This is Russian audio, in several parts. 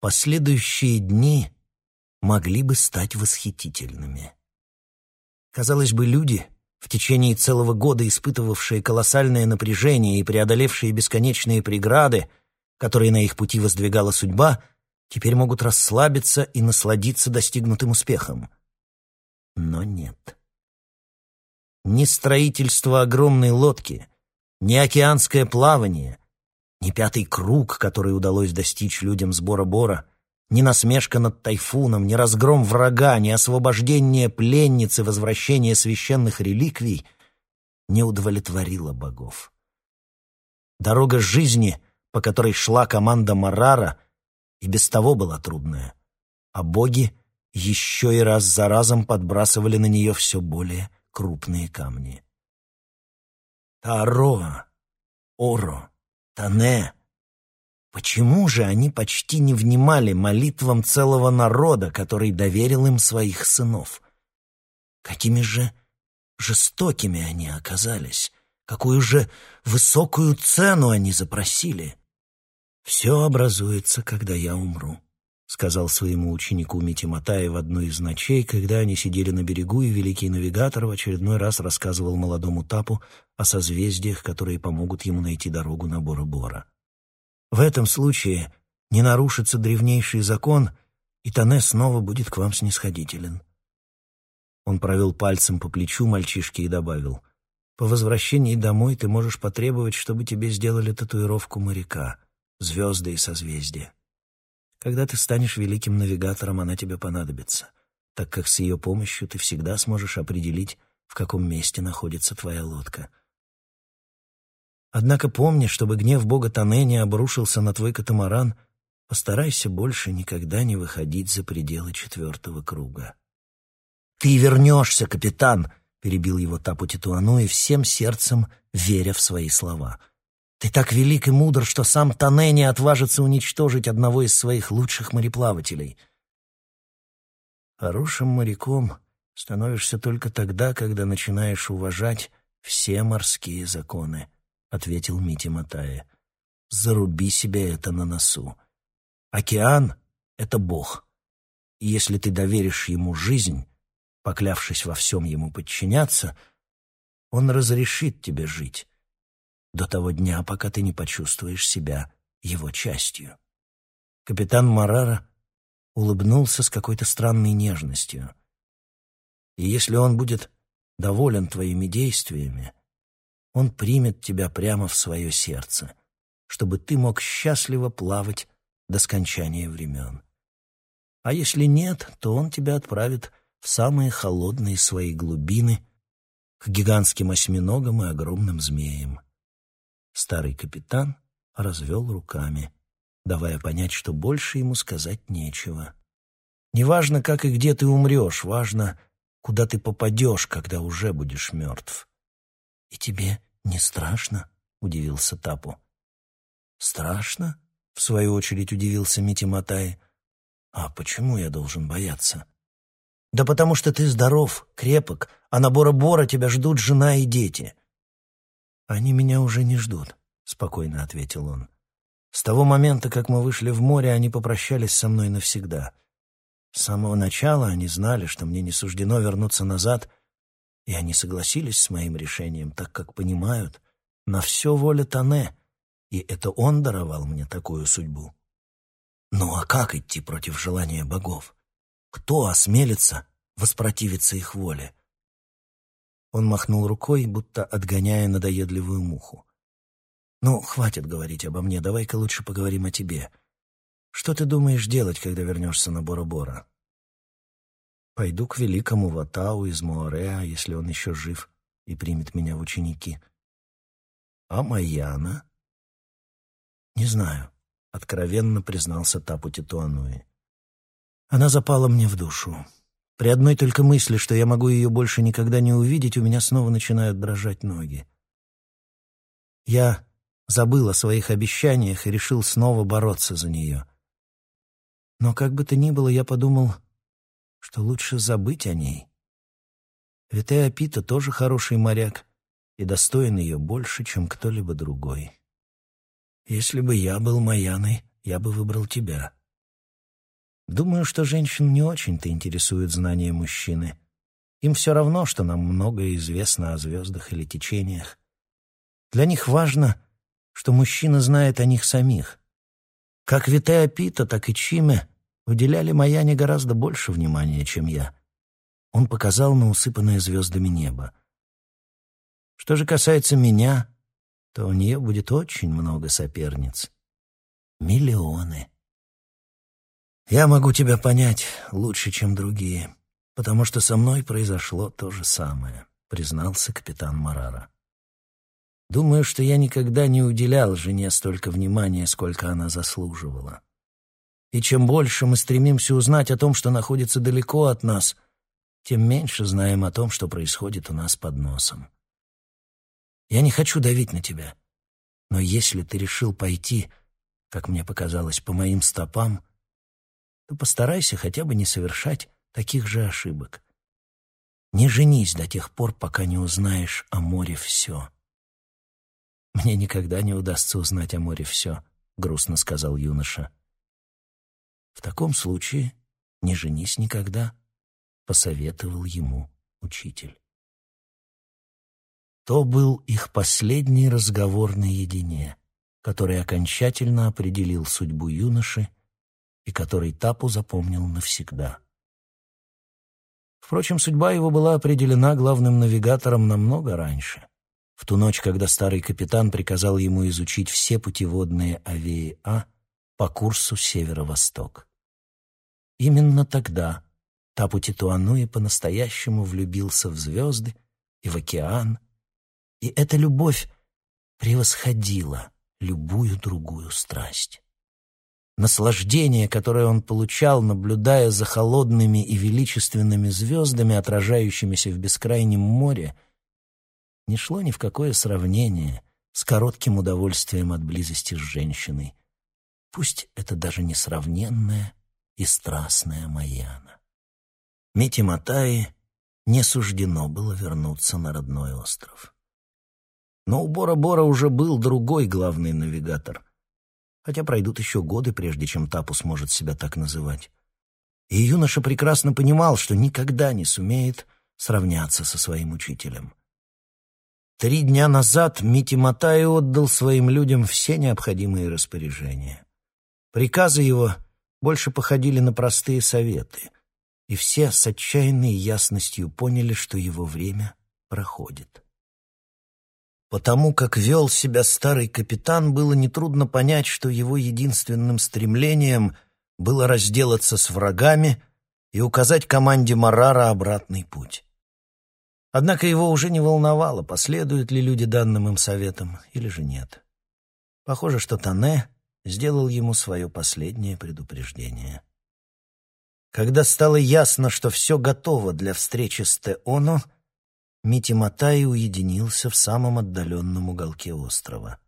последующие дни могли бы стать восхитительными. Казалось бы, люди, в течение целого года испытывавшие колоссальное напряжение и преодолевшие бесконечные преграды, которые на их пути воздвигала судьба, теперь могут расслабиться и насладиться достигнутым успехом. Но нет. Ни строительство огромной лодки, ни океанское плавание, ни пятый круг, который удалось достичь людям с Бора-Бора, ни насмешка над тайфуном, ни разгром врага, ни освобождение пленницы, возвращение священных реликвий не удовлетворило богов. Дорога жизни, по которой шла команда Марара, и без того была трудная, а боги еще и раз за разом подбрасывали на нее все более крупные камни. Таро, Оро, Тане. Почему же они почти не внимали молитвам целого народа, который доверил им своих сынов? Какими же жестокими они оказались? Какую же высокую цену они запросили? Все образуется, когда я умру сказал своему ученику Митиматай в одну из ночей, когда они сидели на берегу, и великий навигатор в очередной раз рассказывал молодому Тапу о созвездиях, которые помогут ему найти дорогу на Бора-Бора. В этом случае не нарушится древнейший закон, и Тане снова будет к вам снисходителен. Он провел пальцем по плечу мальчишки и добавил, «По возвращении домой ты можешь потребовать, чтобы тебе сделали татуировку моряка, звезды и созвездия. Когда ты станешь великим навигатором, она тебе понадобится, так как с ее помощью ты всегда сможешь определить, в каком месте находится твоя лодка. Однако помни, чтобы гнев бога Тане не обрушился на твой катамаран, постарайся больше никогда не выходить за пределы четвертого круга. «Ты вернешься, капитан!» — перебил его Тапу Титуану и всем сердцем веря в свои слова — ты так велик и мудр, что сам Тане не отважится уничтожить одного из своих лучших мореплавателей. Хорошим моряком становишься только тогда, когда начинаешь уважать все морские законы, — ответил Мити Матая. Заруби себе это на носу. Океан — это Бог. И если ты доверишь ему жизнь, поклявшись во всем ему подчиняться, он разрешит тебе жить до того дня, пока ты не почувствуешь себя его частью. Капитан Марара улыбнулся с какой-то странной нежностью. И если он будет доволен твоими действиями, он примет тебя прямо в свое сердце, чтобы ты мог счастливо плавать до скончания времен. А если нет, то он тебя отправит в самые холодные свои глубины, к гигантским осьминогам и огромным змеям. Старый капитан развел руками, давая понять, что больше ему сказать нечего. «Неважно, как и где ты умрешь, важно, куда ты попадешь, когда уже будешь мертв». «И тебе не страшно?» — удивился Тапу. «Страшно?» — в свою очередь удивился Мити Матай. «А почему я должен бояться?» «Да потому что ты здоров, крепок, а на Бора-Бора тебя ждут жена и дети. «Они меня уже не ждут», — спокойно ответил он. «С того момента, как мы вышли в море, они попрощались со мной навсегда. С самого начала они знали, что мне не суждено вернуться назад, и они согласились с моим решением, так как понимают, на все воля Тане, и это он даровал мне такую судьбу. Ну а как идти против желания богов? Кто осмелится воспротивиться их воле? Он махнул рукой, будто отгоняя надоедливую муху. «Ну, хватит говорить обо мне, давай-ка лучше поговорим о тебе. Что ты думаешь делать, когда вернешься на Бора-Бора?» «Пойду к великому Ватау из Моореа, если он еще жив и примет меня в ученики». «А Майяна?» «Не знаю», — откровенно признался Тапу Титуануи. «Она запала мне в душу. При одной только мысли, что я могу ее больше никогда не увидеть, у меня снова начинают дрожать ноги. Я забыл о своих обещаниях и решил снова бороться за нее. Но как бы то ни было, я подумал, что лучше забыть о ней. Ведь Апита тоже хороший моряк и достоин ее больше, чем кто-либо другой. Если бы я был Маяной, я бы выбрал тебя. Думаю, что женщин не очень-то интересует знания мужчины. Им все равно, что нам многое известно о звездах или течениях. Для них важно, что мужчина знает о них самих. Как Витеа Пита, так и Чиме уделяли Маяне гораздо больше внимания, чем я. Он показал на усыпанное звездами небо. Что же касается меня, то у нее будет очень много соперниц. Миллионы. Я могу тебя понять лучше, чем другие, потому что со мной произошло то же самое, признался капитан Марара. Думаю, что я никогда не уделял жене столько внимания, сколько она заслуживала. И чем больше мы стремимся узнать о том, что находится далеко от нас, тем меньше знаем о том, что происходит у нас под носом. Я не хочу давить на тебя, но если ты решил пойти, как мне показалось, по моим стопам, то постарайся хотя бы не совершать таких же ошибок. Не женись до тех пор, пока не узнаешь о море все. «Мне никогда не удастся узнать о море все», — грустно сказал юноша. «В таком случае не женись никогда», — посоветовал ему учитель. То был их последний разговор наедине, который окончательно определил судьбу юноши и который Тапу запомнил навсегда. Впрочем, судьба его была определена главным навигатором намного раньше в ту ночь, когда старый капитан приказал ему изучить все путеводные авеи А по курсу северо-восток. Именно тогда Тапу Титуануи по-настоящему влюбился в звезды и в океан, и эта любовь превосходила любую другую страсть. Наслаждение, которое он получал, наблюдая за холодными и величественными звездами, отражающимися в бескрайнем море, — не шло ни в какое сравнение с коротким удовольствием от близости с женщиной. Пусть это даже несравненная и страстная Маяна. Мити Матаи не суждено было вернуться на родной остров. Но у Бора-Бора уже был другой главный навигатор, хотя пройдут еще годы, прежде чем Тапу сможет себя так называть. И юноша прекрасно понимал, что никогда не сумеет сравняться со своим учителем. Три дня назад Мити Матай отдал своим людям все необходимые распоряжения. Приказы его больше походили на простые советы, и все с отчаянной ясностью поняли, что его время проходит. Потому как вел себя старый капитан, было нетрудно понять, что его единственным стремлением было разделаться с врагами и указать команде Марара обратный путь. Однако его уже не волновало, последуют ли люди данным им советам или же нет. Похоже, что Тане сделал ему свое последнее предупреждение. Когда стало ясно, что все готово для встречи с Теоно, Мити Матай уединился в самом отдаленном уголке острова.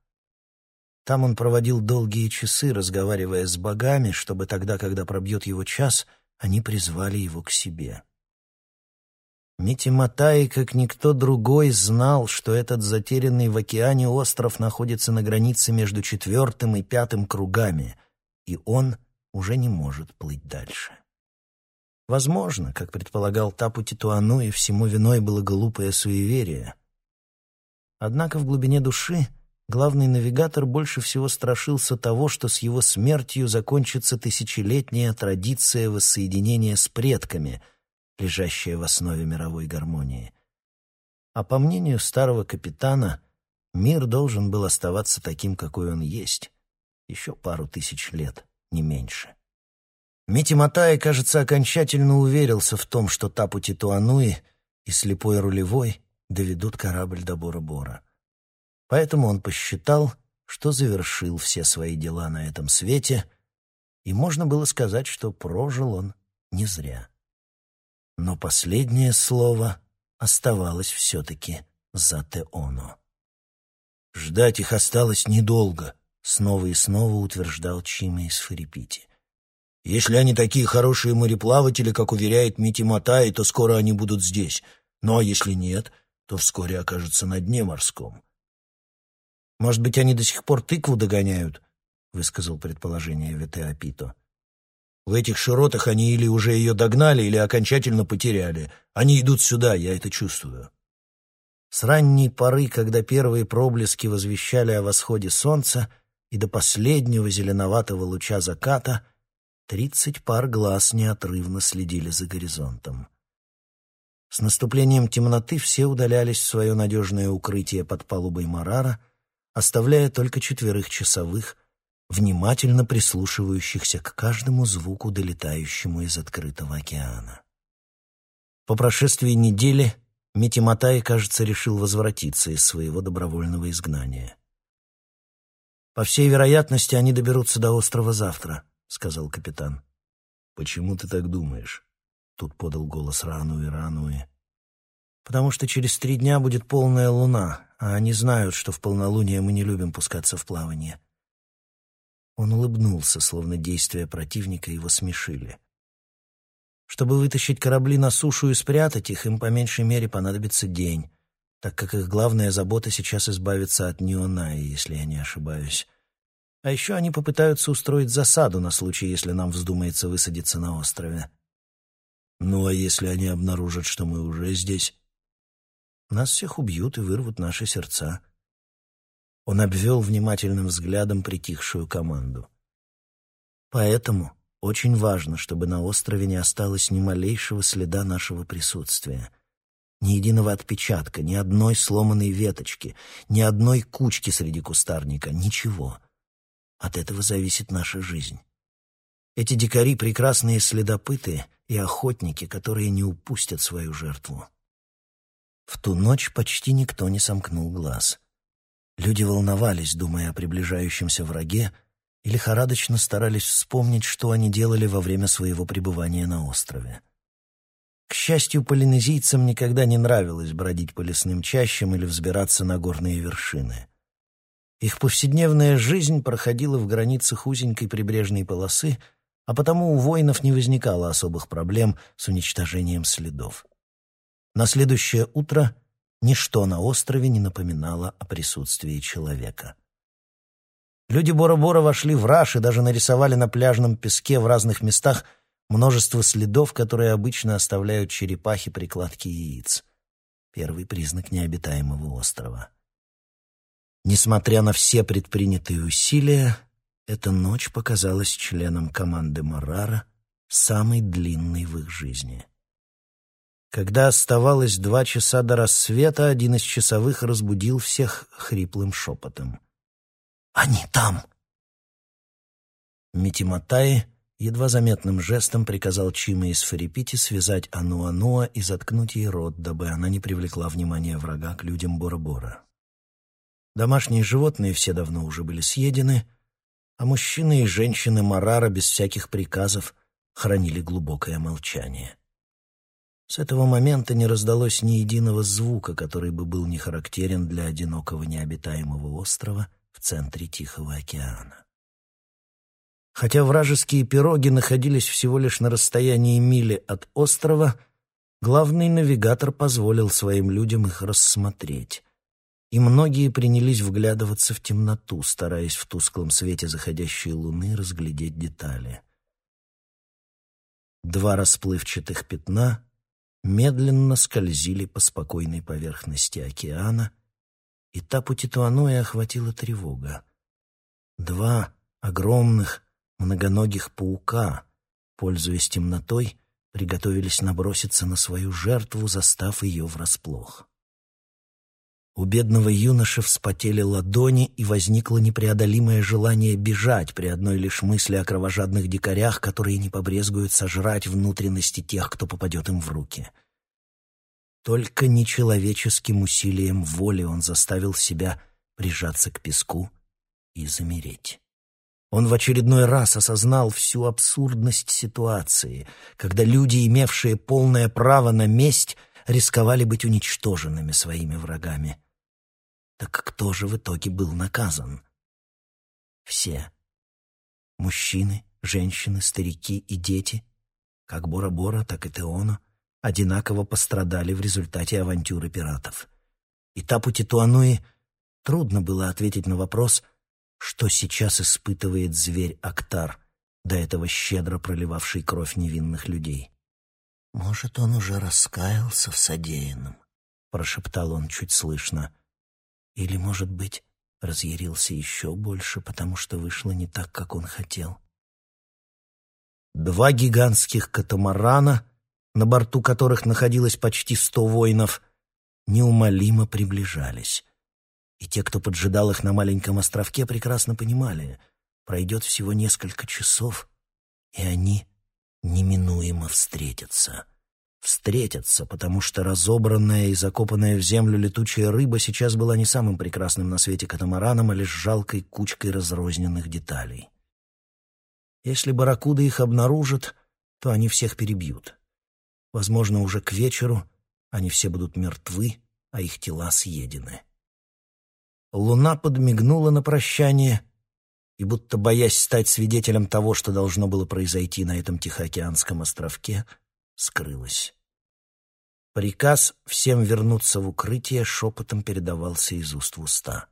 Там он проводил долгие часы, разговаривая с богами, чтобы тогда, когда пробьет его час, они призвали его к себе. Митиматай, как никто другой, знал, что этот затерянный в океане остров находится на границе между четвертым и пятым кругами, и он уже не может плыть дальше. Возможно, как предполагал Тапу Титуану, и всему виной было глупое суеверие. Однако в глубине души главный навигатор больше всего страшился того, что с его смертью закончится тысячелетняя традиция воссоединения с предками — лежащее в основе мировой гармонии. А по мнению старого капитана, мир должен был оставаться таким, какой он есть, еще пару тысяч лет, не меньше. Мити Матай, кажется, окончательно уверился в том, что Тапу Титуануи и слепой рулевой доведут корабль до Бора-Бора. Поэтому он посчитал, что завершил все свои дела на этом свете, и можно было сказать, что прожил он не зря. Но последнее слово оставалось все-таки за Теоно. «Ждать их осталось недолго», — снова и снова утверждал Чима из Фарипити. «Если они такие хорошие мореплаватели, как уверяет Мити Матай, то скоро они будут здесь. Ну а если нет, то вскоре окажутся на дне морском». «Может быть, они до сих пор тыкву догоняют?» — высказал предположение Ветеопито. В этих широтах они или уже ее догнали, или окончательно потеряли. Они идут сюда, я это чувствую. С ранней поры, когда первые проблески возвещали о восходе солнца, и до последнего зеленоватого луча заката тридцать пар глаз неотрывно следили за горизонтом. С наступлением темноты все удалялись в свое надежное укрытие под палубой Марара, оставляя только четверых часовых, внимательно прислушивающихся к каждому звуку, долетающему из открытого океана. По прошествии недели Митиматай, кажется, решил возвратиться из своего добровольного изгнания. «По всей вероятности, они доберутся до острова завтра», — сказал капитан. «Почему ты так думаешь?» Тут подал голос Рануи Рануи. «Потому что через три дня будет полная луна, а они знают, что в полнолуние мы не любим пускаться в плавание». Он улыбнулся, словно действия противника его смешили. Чтобы вытащить корабли на сушу и спрятать их, им по меньшей мере понадобится день, так как их главная забота сейчас избавиться от Нионаи, если я не ошибаюсь. А еще они попытаются устроить засаду на случай, если нам вздумается высадиться на острове. Ну а если они обнаружат, что мы уже здесь? Нас всех убьют и вырвут наши сердца. Он обвел внимательным взглядом притихшую команду. Поэтому очень важно, чтобы на острове не осталось ни малейшего следа нашего присутствия. Ни единого отпечатка, ни одной сломанной веточки, ни одной кучки среди кустарника, ничего. От этого зависит наша жизнь. Эти дикари — прекрасные следопыты — и охотники, которые не упустят свою жертву. В ту ночь почти никто не сомкнул глаз. Люди волновались, думая о приближающемся враге, и лихорадочно старались вспомнить, что они делали во время своего пребывания на острове. К счастью, полинезийцам никогда не нравилось бродить по лесным чащам или взбираться на горные вершины. Их повседневная жизнь проходила в границах узенькой прибрежной полосы — а потому у воинов не возникало особых проблем с уничтожением следов. На следующее утро ничто на острове не напоминало о присутствии человека. Люди Бора-Бора вошли в раш и даже нарисовали на пляжном песке в разных местах множество следов, которые обычно оставляют черепахи при кладке яиц. Первый признак необитаемого острова. Несмотря на все предпринятые усилия, эта ночь показалась членам команды Марара самой длинной в их жизни. Когда оставалось два часа до рассвета, один из часовых разбудил всех хриплым шепотом. «Они там!» Митиматай едва заметным жестом приказал Чиме из Фарипити связать Ануануа и заткнуть ей рот, дабы она не привлекла внимание врага к людям Бора-Бора. Домашние животные все давно уже были съедены — а мужчины и женщины Марара без всяких приказов хранили глубокое молчание. С этого момента не раздалось ни единого звука, который бы был не характерен для одинокого необитаемого острова в центре Тихого океана. Хотя вражеские пироги находились всего лишь на расстоянии мили от острова, главный навигатор позволил своим людям их рассмотреть и многие принялись вглядываться в темноту, стараясь в тусклом свете заходящей луны разглядеть детали. Два расплывчатых пятна медленно скользили по спокойной поверхности океана, и Тапу Титуануэ охватила тревога. Два огромных многоногих паука, пользуясь темнотой, приготовились наброситься на свою жертву, застав ее врасплох. У бедного юноши вспотели ладони, и возникло непреодолимое желание бежать при одной лишь мысли о кровожадных дикарях, которые не побрезгуют сожрать внутренности тех, кто попадет им в руки. Только нечеловеческим усилием воли он заставил себя прижаться к песку и замереть. Он в очередной раз осознал всю абсурдность ситуации, когда люди, имевшие полное право на месть, рисковали быть уничтоженными своими врагами. Так кто же в итоге был наказан? Все. Мужчины, женщины, старики и дети, как Бора-Бора, так и Теона, одинаково пострадали в результате авантюры пиратов. И Тапу Титуануи трудно было ответить на вопрос, что сейчас испытывает зверь Актар, до этого щедро проливавший кровь невинных людей. «Может, он уже раскаялся в содеянном?» — прошептал он чуть слышно. «Или, может быть, разъярился еще больше, потому что вышло не так, как он хотел?» Два гигантских катамарана, на борту которых находилось почти сто воинов, неумолимо приближались. И те, кто поджидал их на маленьком островке, прекрасно понимали, пройдет всего несколько часов, и они неминуемо встретятся. Встретятся, потому что разобранная и закопанная в землю летучая рыба сейчас была не самым прекрасным на свете катамараном, а лишь жалкой кучкой разрозненных деталей. Если барракуды их обнаружат, то они всех перебьют. Возможно, уже к вечеру они все будут мертвы, а их тела съедены. Луна подмигнула на прощание и, будто боясь стать свидетелем того, что должно было произойти на этом Тихоокеанском островке, скрылась. Приказ всем вернуться в укрытие шепотом передавался из уст в уста.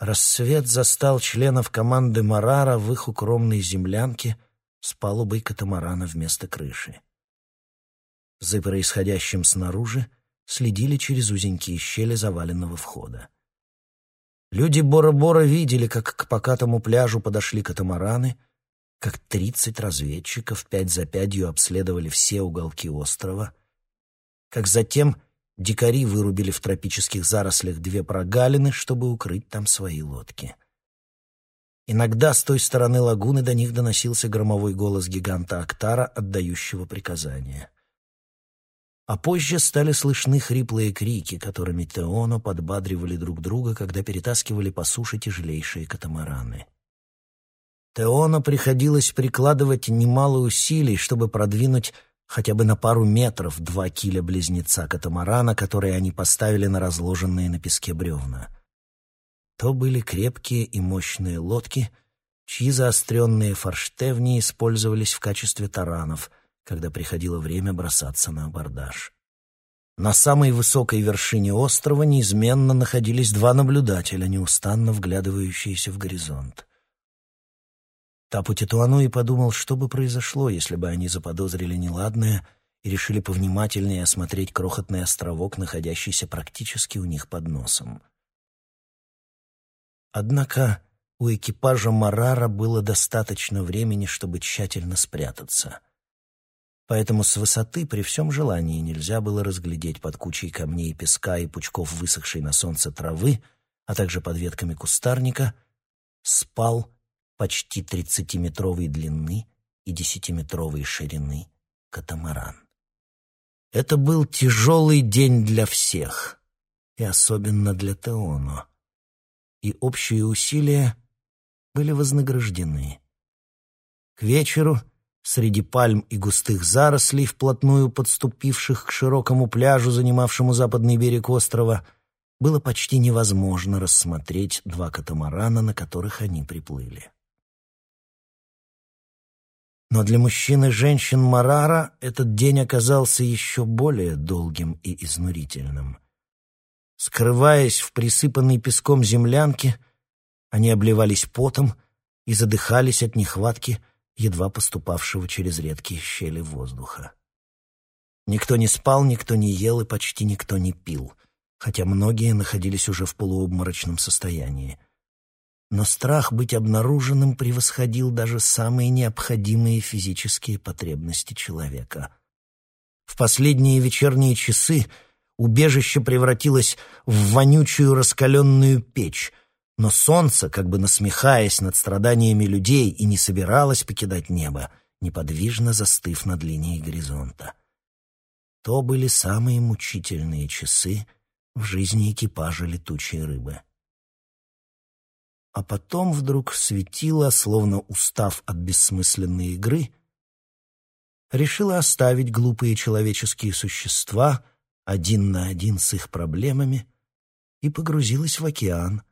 Рассвет застал членов команды Марара в их укромной землянке с палубой катамарана вместо крыши. За происходящим снаружи следили через узенькие щели заваленного входа. Люди Бора-Бора видели, как к покатому пляжу подошли катамараны, как тридцать разведчиков пять за пятью обследовали все уголки острова, как затем Дикари вырубили в тропических зарослях две прогалины, чтобы укрыть там свои лодки. Иногда с той стороны лагуны до них доносился громовой голос гиганта Актара, отдающего приказания. А позже стали слышны хриплые крики, которыми Теоно подбадривали друг друга, когда перетаскивали по суше тяжелейшие катамараны. Теоно приходилось прикладывать немало усилий, чтобы продвинуть хотя бы на пару метров два киля-близнеца катамарана, которые они поставили на разложенные на песке бревна. То были крепкие и мощные лодки, чьи заостренные форштевни использовались в качестве таранов, когда приходило время бросаться на абордаж. На самой высокой вершине острова неизменно находились два наблюдателя, неустанно вглядывающиеся в горизонт. Тапу Титуануи подумал, что бы произошло, если бы они заподозрили неладное и решили повнимательнее осмотреть крохотный островок, находящийся практически у них под носом. Однако у экипажа Марара было достаточно времени, чтобы тщательно спрятаться. Поэтому с высоты при всем желании нельзя было разглядеть под кучей камней, песка и пучков высохшей на солнце травы, а также под ветками кустарника, спал почти тридцатиметровой длины и десятиметровой ширины катамаран. Это был тяжелый день для всех, и особенно для Теоно. И общие усилия были вознаграждены. К вечеру среди пальм и густых зарослей, вплотную подступивших к широкому пляжу, занимавшему западный берег острова, было почти невозможно рассмотреть два катамарана, на которых они приплыли. Но для мужчин и женщин Марара этот день оказался еще более долгим и изнурительным. Скрываясь в присыпанной песком землянке, они обливались потом и задыхались от нехватки, едва поступавшего через редкие щели воздуха. Никто не спал, никто не ел и почти никто не пил, хотя многие находились уже в полуобморочном состоянии — но страх быть обнаруженным превосходил даже самые необходимые физические потребности человека. В последние вечерние часы убежище превратилось в вонючую раскаленную печь, но солнце, как бы насмехаясь над страданиями людей, и не собиралось покидать небо, неподвижно застыв над линией горизонта. То были самые мучительные часы в жизни экипажа летучей рыбы. А потом вдруг светило, словно устав от бессмысленной игры, решила оставить глупые человеческие существа один на один с их проблемами и погрузилась в океан,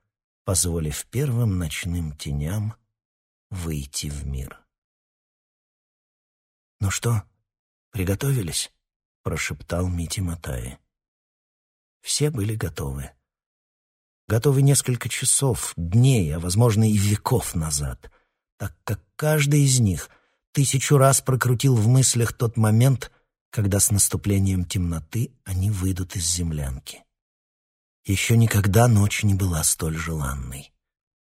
позволив первым ночным теням выйти в мир. «Ну что, приготовились?» — прошептал Мити Матаи. Все были готовы готовы несколько часов, дней, а, возможно, и веков назад. так как каждый из них тысячу раз прокрутил в мыслях тот момент, когда с наступлением темноты они выйдут из землянки. Еще никогда ночь не была столь желанной.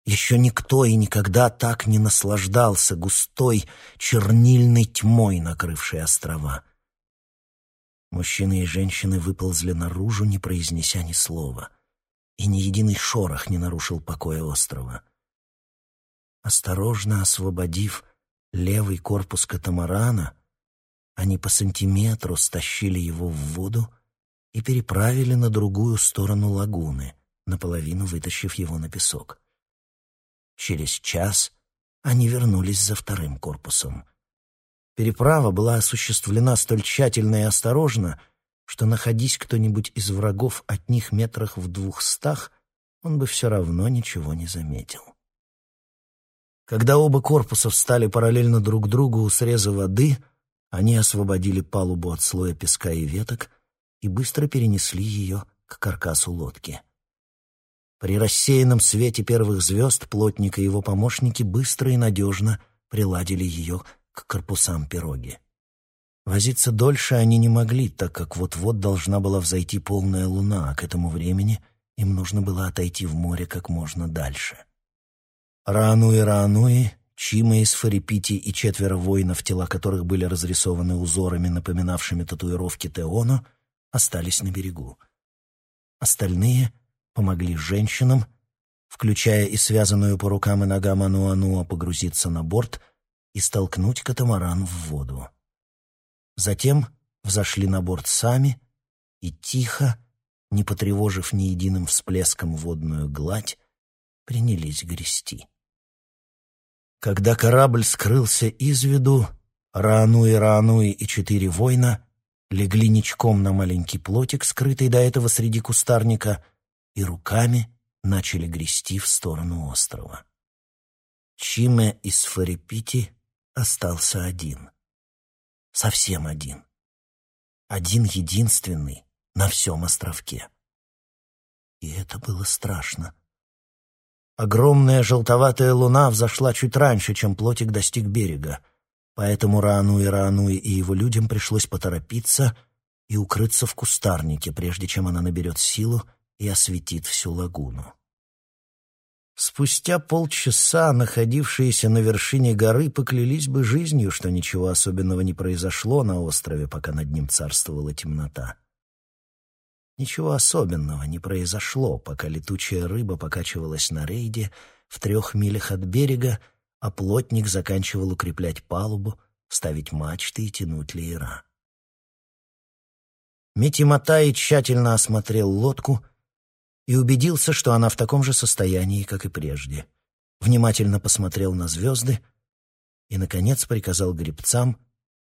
Еще никто и никогда так не наслаждался густой чернильной тьмой, накрывшей острова. Мужчины и женщины выползли наружу, не произнеся ни слова, и ни единый шорох не нарушил покоя острова. Осторожно освободив левый корпус катамарана, они по сантиметру стащили его в воду и переправили на другую сторону лагуны, наполовину вытащив его на песок. Через час они вернулись за вторым корпусом. Переправа была осуществлена столь тщательно и осторожно, что, находись кто-нибудь из врагов от них метрах в двухстах, он бы все равно ничего не заметил. Когда оба корпуса встали параллельно друг другу у среза воды, они освободили палубу от слоя песка и веток и быстро перенесли ее к каркасу лодки. При рассеянном свете первых звезд плотник и его помощники быстро и надежно приладили ее к корпусам пироги. Возиться дольше они не могли, так как вот-вот должна была взойти полная луна, а к этому времени им нужно было отойти в море как можно дальше. Раануи Раануи, Чима из Фарипити и четверо воинов, тела которых были разрисованы узорами, напоминавшими татуировки Теоно, остались на берегу. Остальные — помогли женщинам, включая и связанную по рукам и ногам Ануануа, погрузиться на борт и столкнуть катамаран в воду. Затем взошли на борт сами и тихо, не потревожив ни единым всплеском водную гладь, принялись грести. Когда корабль скрылся из виду, Раануи, Раануи и четыре воина легли ничком на маленький плотик, скрытый до этого среди кустарника — и руками начали грести в сторону острова. Чиме из Фарипити остался один. Совсем один. Один единственный на всем островке. И это было страшно. Огромная желтоватая луна взошла чуть раньше, чем плотик достиг берега, поэтому Раануи Раануи и его людям пришлось поторопиться и укрыться в кустарнике, прежде чем она наберет силу и осветит всю лагуну. Спустя полчаса находившиеся на вершине горы поклялись бы жизнью, что ничего особенного не произошло на острове, пока над ним царствовала темнота. Ничего особенного не произошло, пока летучая рыба покачивалась на рейде в трех милях от берега, а плотник заканчивал укреплять палубу, ставить мачты и тянуть леера. Мити Матай тщательно осмотрел лодку — и убедился, что она в таком же состоянии, как и прежде. Внимательно посмотрел на звезды и, наконец, приказал гребцам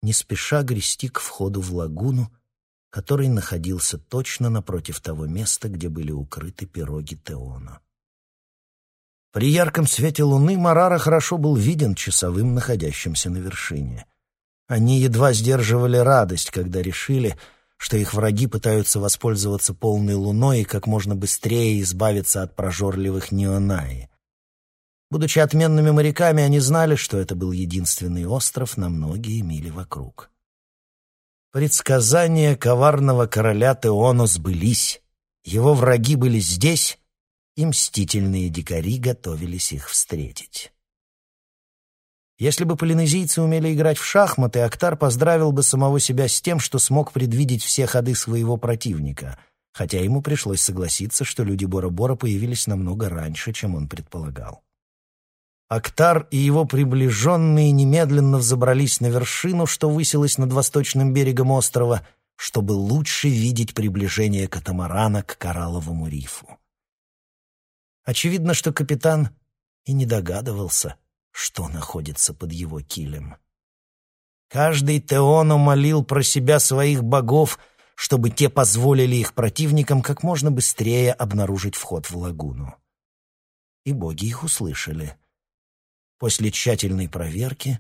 не спеша грести к входу в лагуну, который находился точно напротив того места, где были укрыты пироги Теона. При ярком свете луны Марара хорошо был виден часовым, находящимся на вершине. Они едва сдерживали радость, когда решили — что их враги пытаются воспользоваться полной луной и как можно быстрее избавиться от прожорливых неонаи. Будучи отменными моряками, они знали, что это был единственный остров на многие мили вокруг. Предсказания коварного короля Теону сбылись. Его враги были здесь, и мстительные дикари готовились их встретить. Если бы полинезийцы умели играть в шахматы, Актар поздравил бы самого себя с тем, что смог предвидеть все ходы своего противника, хотя ему пришлось согласиться, что люди Бора-Бора появились намного раньше, чем он предполагал. Актар и его приближенные немедленно взобрались на вершину, что высилась над восточным берегом острова, чтобы лучше видеть приближение катамарана к коралловому рифу. Очевидно, что капитан и не догадывался, что находится под его килем. Каждый Теоно молил про себя своих богов, чтобы те позволили их противникам как можно быстрее обнаружить вход в лагуну. И боги их услышали. После тщательной проверки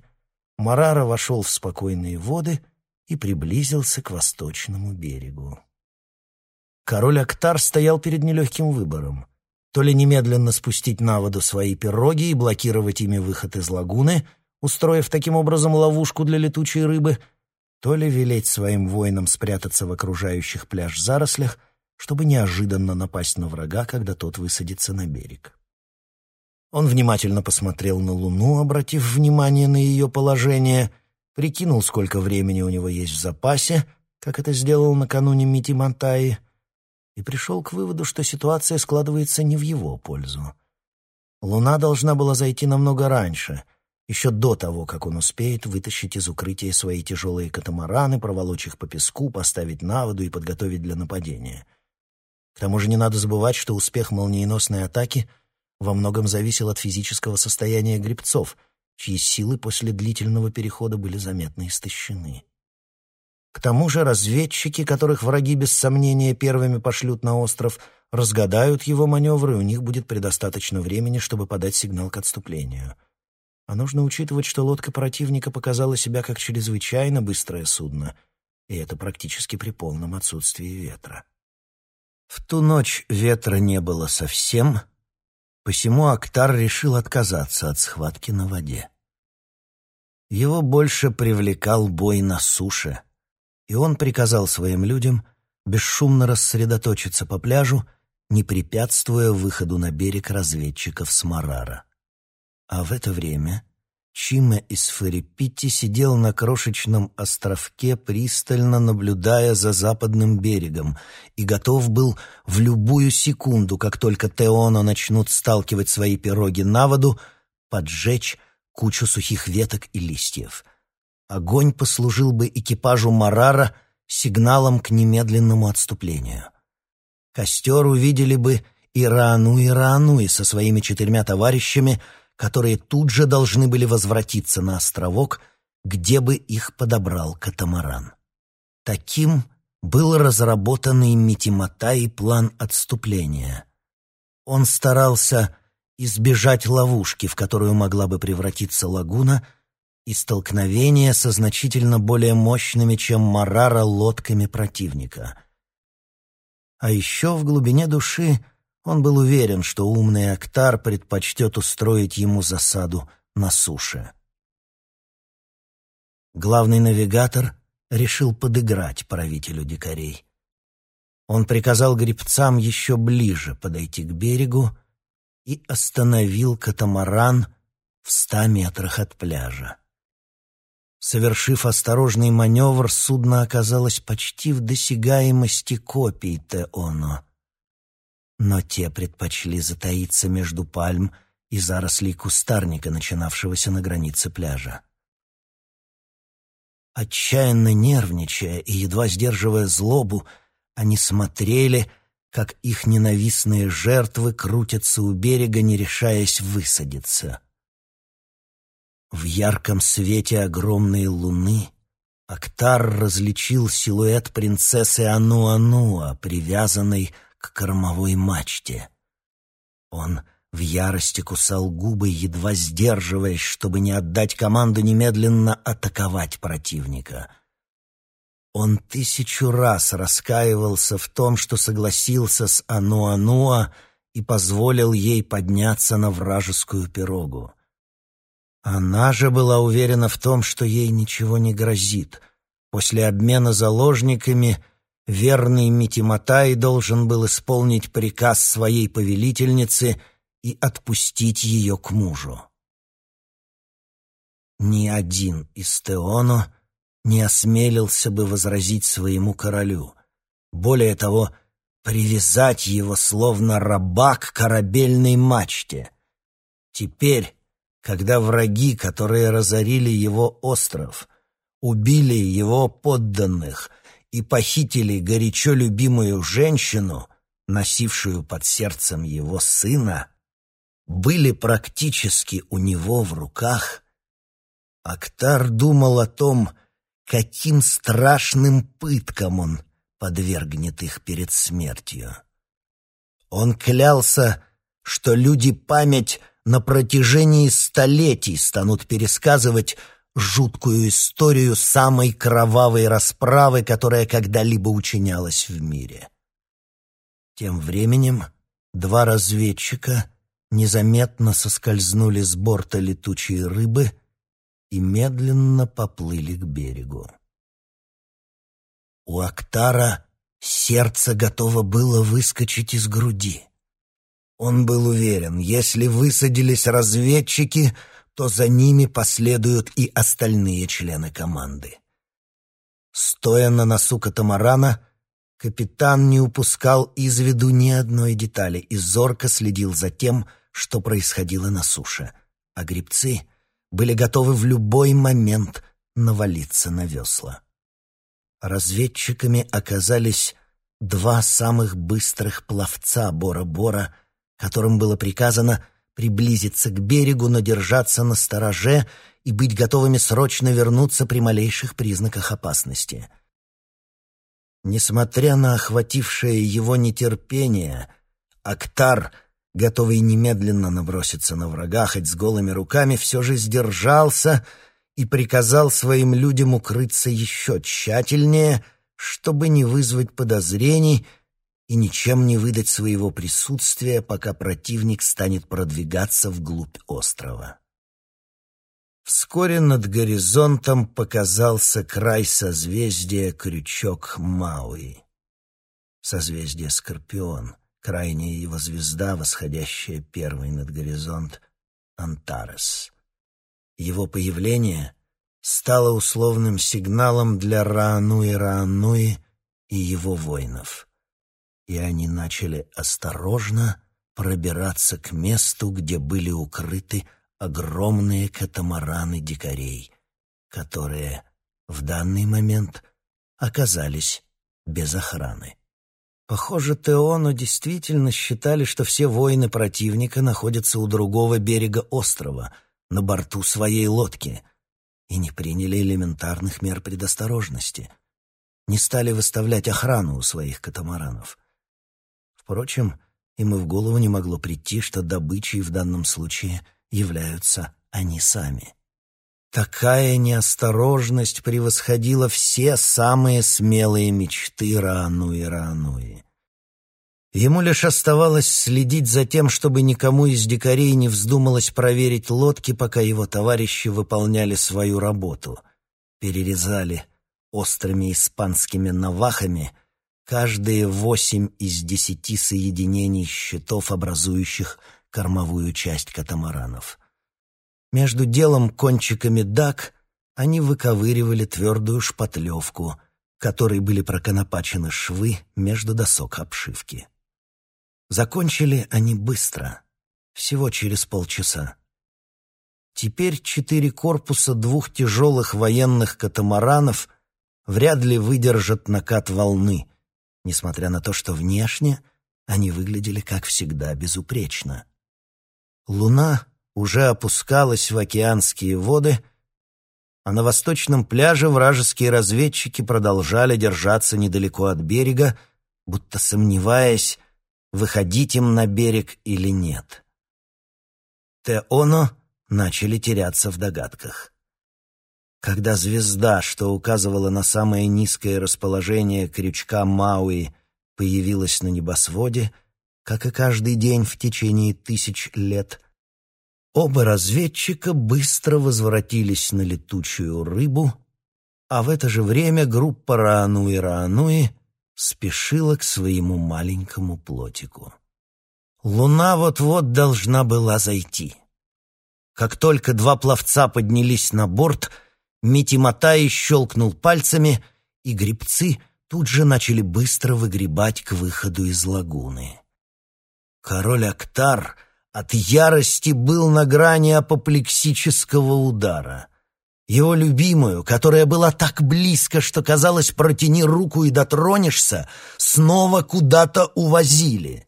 Марара вошел в спокойные воды и приблизился к восточному берегу. Король Актар стоял перед нелегким выбором то ли немедленно спустить на воду свои пироги и блокировать ими выход из лагуны, устроив таким образом ловушку для летучей рыбы, то ли велеть своим воинам спрятаться в окружающих пляж зарослях, чтобы неожиданно напасть на врага, когда тот высадится на берег. Он внимательно посмотрел на Луну, обратив внимание на ее положение, прикинул, сколько времени у него есть в запасе, как это сделал накануне Мити Монтаи, и пришел к выводу, что ситуация складывается не в его пользу. Луна должна была зайти намного раньше, еще до того, как он успеет вытащить из укрытия свои тяжелые катамараны, проволочь их по песку, поставить на воду и подготовить для нападения. К тому же не надо забывать, что успех молниеносной атаки во многом зависел от физического состояния грибцов, чьи силы после длительного перехода были заметно истощены. К тому же разведчики, которых враги без сомнения первыми пошлют на остров, разгадают его маневры, и у них будет предостаточно времени, чтобы подать сигнал к отступлению. А нужно учитывать, что лодка противника показала себя как чрезвычайно быстрое судно, и это практически при полном отсутствии ветра. В ту ночь ветра не было совсем, посему Актар решил отказаться от схватки на воде. Его больше привлекал бой на суше — и он приказал своим людям бесшумно рассредоточиться по пляжу, не препятствуя выходу на берег разведчиков с Марара. А в это время Чиме из Ферепити сидел на крошечном островке, пристально наблюдая за западным берегом, и готов был в любую секунду, как только Теона начнут сталкивать свои пироги на воду, поджечь кучу сухих веток и листьев — Огонь послужил бы экипажу Марара сигналом к немедленному отступлению. Костер увидели бы Ирану и Рануи со своими четырьмя товарищами, которые тут же должны были возвратиться на островок, где бы их подобрал катамаран. Таким был разработанный Митиматай план отступления. Он старался избежать ловушки, в которую могла бы превратиться лагуна — и столкновения со значительно более мощными, чем Марара, лодками противника. А еще в глубине души он был уверен, что умный Актар предпочтет устроить ему засаду на суше. Главный навигатор решил подыграть правителю дикарей. Он приказал гребцам еще ближе подойти к берегу и остановил катамаран в ста метрах от пляжа. Совершив осторожный маневр, судно оказалось почти в досягаемости копий Теоно. Но те предпочли затаиться между пальм и зарослей кустарника, начинавшегося на границе пляжа. Отчаянно нервничая и едва сдерживая злобу, они смотрели, как их ненавистные жертвы крутятся у берега, не решаясь высадиться. В ярком свете огромной луны Актар различил силуэт принцессы Ануануа, привязанной к кормовой мачте. Он в ярости кусал губы, едва сдерживаясь, чтобы не отдать команду немедленно атаковать противника. Он тысячу раз раскаивался в том, что согласился с Ануануа и позволил ей подняться на вражескую пирогу. Она же была уверена в том, что ей ничего не грозит. После обмена заложниками верный Митиматай должен был исполнить приказ своей повелительницы и отпустить ее к мужу. Ни один из Теоно не осмелился бы возразить своему королю. Более того, привязать его словно раба к корабельной мачте. Теперь когда враги, которые разорили его остров, убили его подданных и похитили горячо любимую женщину, носившую под сердцем его сына, были практически у него в руках, Актар думал о том, каким страшным пыткам он подвергнет их перед смертью. Он клялся, что люди память на протяжении столетий станут пересказывать жуткую историю самой кровавой расправы, которая когда-либо учинялась в мире. Тем временем два разведчика незаметно соскользнули с борта летучей рыбы и медленно поплыли к берегу. У Актара сердце готово было выскочить из груди. Он был уверен, если высадились разведчики, то за ними последуют и остальные члены команды. Стоя на носу катамарана, капитан не упускал из виду ни одной детали и зорко следил за тем, что происходило на суше, а грибцы были готовы в любой момент навалиться на весла. Разведчиками оказались два самых быстрых пловца Бора-Бора, которым было приказано приблизиться к берегу, но держаться на стороже и быть готовыми срочно вернуться при малейших признаках опасности. Несмотря на охватившее его нетерпение, Актар, готовый немедленно наброситься на врага хоть с голыми руками, все же сдержался и приказал своим людям укрыться еще тщательнее, чтобы не вызвать подозрений и ничем не выдать своего присутствия, пока противник станет продвигаться вглубь острова. Вскоре над горизонтом показался край созвездия Крючок Мауи. Созвездие Скорпион, крайняя его звезда, восходящая первой над горизонт, Антарес. Его появление стало условным сигналом для Раануи-Раануи и его воинов. И они начали осторожно пробираться к месту, где были укрыты огромные катамараны дикарей, которые в данный момент оказались без охраны. Похоже, Теону действительно считали, что все воины противника находятся у другого берега острова, на борту своей лодки, и не приняли элементарных мер предосторожности. Не стали выставлять охрану у своих катамаранов. Впрочем, им и в голову не могло прийти, что добычей в данном случае — являются они сами. Такая неосторожность превосходила все самые смелые мечты Раануи Раануи. Ему лишь оставалось следить за тем, чтобы никому из дикарей не вздумалось проверить лодки, пока его товарищи выполняли свою работу. Перерезали острыми испанскими навахами каждые восемь из десяти соединений щитов, образующих кормовую часть катамаранов. Между делом кончиками дак они выковыривали твердую шпатлевку, которой были проконопачены швы между досок обшивки. Закончили они быстро, всего через полчаса. Теперь четыре корпуса двух тяжелых военных катамаранов вряд ли выдержат накат волны, несмотря на то, что внешне они выглядели, как всегда, безупречно. Луна уже опускалась в океанские воды, а на восточном пляже вражеские разведчики продолжали держаться недалеко от берега, будто сомневаясь, выходить им на берег или нет. Теоно начали теряться в догадках. Когда звезда, что указывала на самое низкое расположение крючка Мауи, появилась на небосводе — как и каждый день в течение тысяч лет. Оба разведчика быстро возвратились на летучую рыбу, а в это же время группа Раануи-Раануи спешила к своему маленькому плотику. Луна вот-вот должна была зайти. Как только два пловца поднялись на борт, Митиматай щелкнул пальцами, и грибцы тут же начали быстро выгребать к выходу из лагуны. Король Актар от ярости был на грани апоплексического удара. Его любимую, которая была так близко, что казалось, протяни руку и дотронешься, снова куда-то увозили.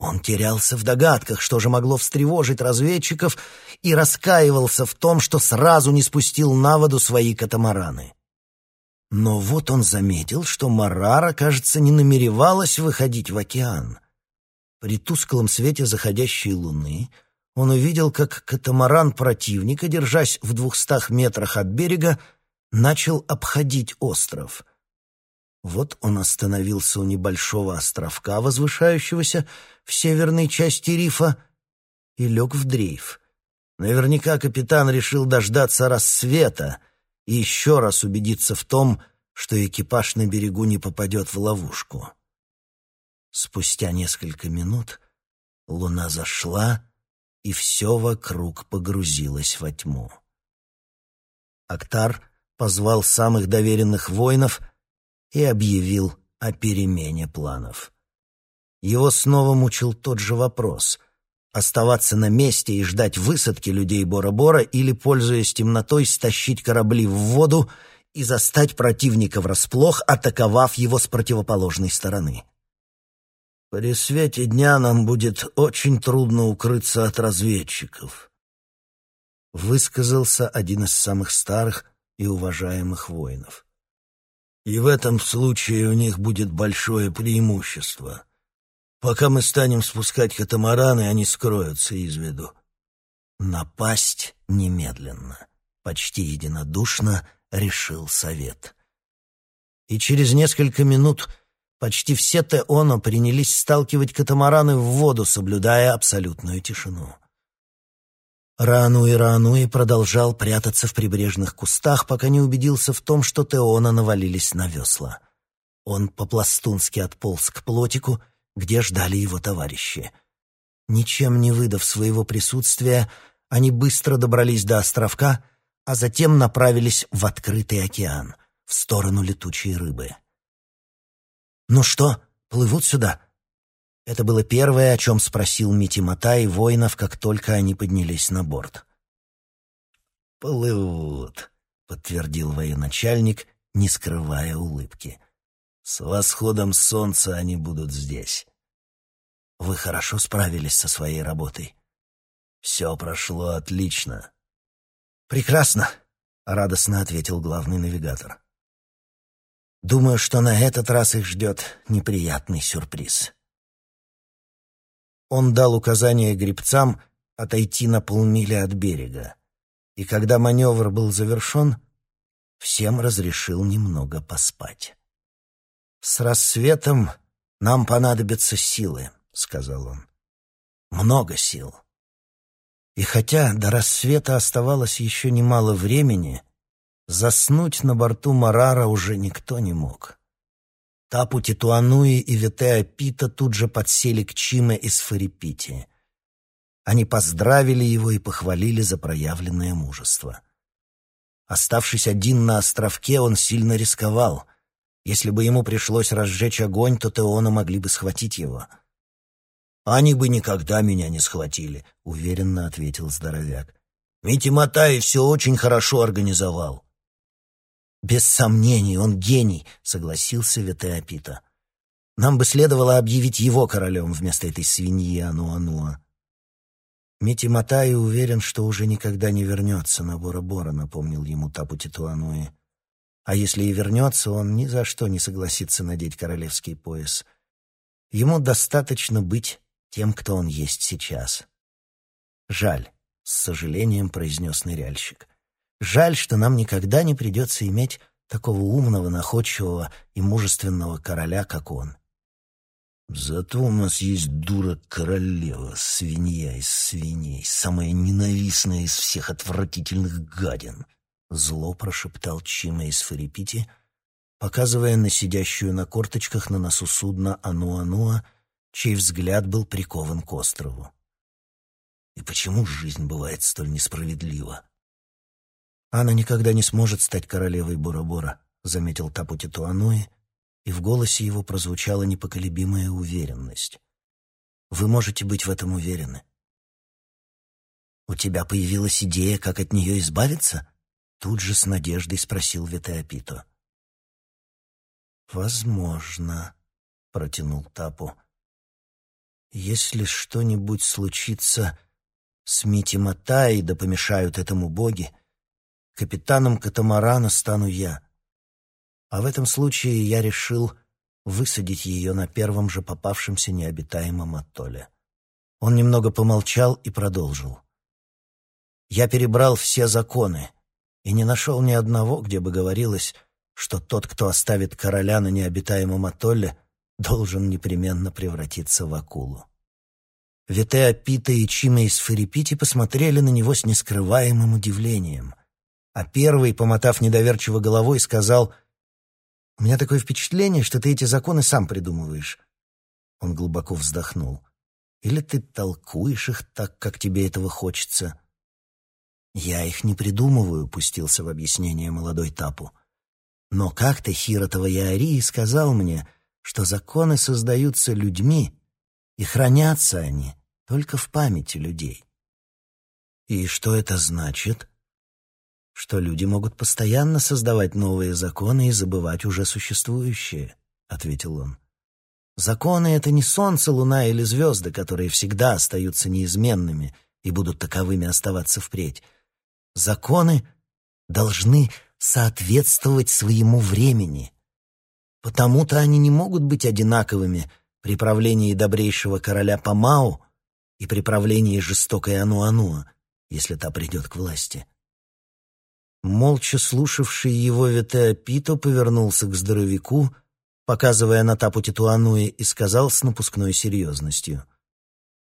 Он терялся в догадках, что же могло встревожить разведчиков, и раскаивался в том, что сразу не спустил на воду свои катамараны. Но вот он заметил, что Марара, кажется, не намеревалась выходить в океан — при тусклом свете заходящей луны он увидел, как катамаран противника, держась в двухстах метрах от берега, начал обходить остров. Вот он остановился у небольшого островка, возвышающегося в северной части рифа, и лег в дрейф. Наверняка капитан решил дождаться рассвета и еще раз убедиться в том, что экипаж на берегу не попадет в ловушку. Спустя несколько минут луна зашла, и все вокруг погрузилось во тьму. Актар позвал самых доверенных воинов и объявил о перемене планов. Его снова мучил тот же вопрос — оставаться на месте и ждать высадки людей Бора-Бора или, пользуясь темнотой, стащить корабли в воду и застать противника врасплох, атаковав его с противоположной стороны. При свете дня нам будет очень трудно укрыться от разведчиков. Высказался один из самых старых и уважаемых воинов. И в этом случае у них будет большое преимущество. Пока мы станем спускать катамараны, они скроются из виду. Напасть немедленно, почти единодушно решил совет. И через несколько минут Почти все Теоно принялись сталкивать катамараны в воду, соблюдая абсолютную тишину. Рануи Рануи продолжал прятаться в прибрежных кустах, пока не убедился в том, что Теона навалились на весла. Он по-пластунски отполз к плотику, где ждали его товарищи. Ничем не выдав своего присутствия, они быстро добрались до островка, а затем направились в открытый океан, в сторону летучей рыбы. «Ну что, плывут сюда?» Это было первое, о чем спросил Мити Матай воинов, как только они поднялись на борт. «Плывут», — подтвердил военачальник, не скрывая улыбки. «С восходом солнца они будут здесь». «Вы хорошо справились со своей работой?» «Все прошло отлично». «Прекрасно», — радостно ответил главный навигатор. Думаю, что на этот раз их ждет неприятный сюрприз. Он дал указание гребцам отойти на полмили от берега, и когда маневр был завершен, всем разрешил немного поспать. «С рассветом нам понадобятся силы», — сказал он. «Много сил». И хотя до рассвета оставалось еще немало времени, Заснуть на борту Марара уже никто не мог. Тапу Титуануи и Ветеа Пита тут же подсели к Чиме из Фарипити. Они поздравили его и похвалили за проявленное мужество. Оставшись один на островке, он сильно рисковал. Если бы ему пришлось разжечь огонь, то Теона могли бы схватить его. «Они бы никогда меня не схватили», — уверенно ответил здоровяк. «Мити Матай все очень хорошо организовал». «Без сомнений, он гений», — согласился Ветеопита. «Нам бы следовало объявить его королем вместо этой свиньи Ануануа». Мити Матай уверен, что уже никогда не вернется на Бора-Бора, напомнил ему Тапу Титуануи. А если и вернется, он ни за что не согласится надеть королевский пояс. Ему достаточно быть тем, кто он есть сейчас. «Жаль», — с сожалением произнес ныряльщик. Жаль, что нам никогда не придется иметь такого умного, находчивого и мужественного короля, как он. Зато у нас есть дура-королева, свинья из свиней, самая ненавистная из всех отвратительных гадин. Зло прошептал Чима из Фарипити, показывая на сидящую на корточках на носу судна Ануануа, чей взгляд был прикован к острову. И почему жизнь бывает столь несправедлива? Она никогда не сможет стать королевой Бора-Бора, заметил Тапути Туануи, и в голосе его прозвучала непоколебимая уверенность. Вы можете быть в этом уверены. У тебя появилась идея, как от нее избавиться? Тут же с надеждой спросил Ветеопито. Возможно, протянул Тапу. Если что-нибудь случится с Мити Матай, да помешают этому боги, Капитаном катамарана стану я. А в этом случае я решил высадить ее на первом же попавшемся необитаемом атолле. Он немного помолчал и продолжил. Я перебрал все законы и не нашел ни одного, где бы говорилось, что тот, кто оставит короля на необитаемом атолле, должен непременно превратиться в акулу. Витеа Пита и Чима из Ферипити посмотрели на него с нескрываемым удивлением. А первый, помотав недоверчиво головой, сказал, «У меня такое впечатление, что ты эти законы сам придумываешь». Он глубоко вздохнул. «Или ты толкуешь их так, как тебе этого хочется?» «Я их не придумываю», — пустился в объяснение молодой Тапу. «Но как-то Хиротова Яарии сказал мне, что законы создаются людьми, и хранятся они только в памяти людей. И что это значит? Что люди могут постоянно создавать новые законы и забывать уже существующие, ответил он. Законы — это не солнце, луна или звезды, которые всегда остаются неизменными и будут таковыми оставаться впредь. Законы должны соответствовать своему времени. Потому-то они не могут быть одинаковыми при правлении добрейшего короля Памау и при правлении жестокой Ануануа, если та придет к власти. Молча слушавший его Ветеопито повернулся к здоровяку, показывая на Тапу Титуануи, и сказал с напускной серьезностью.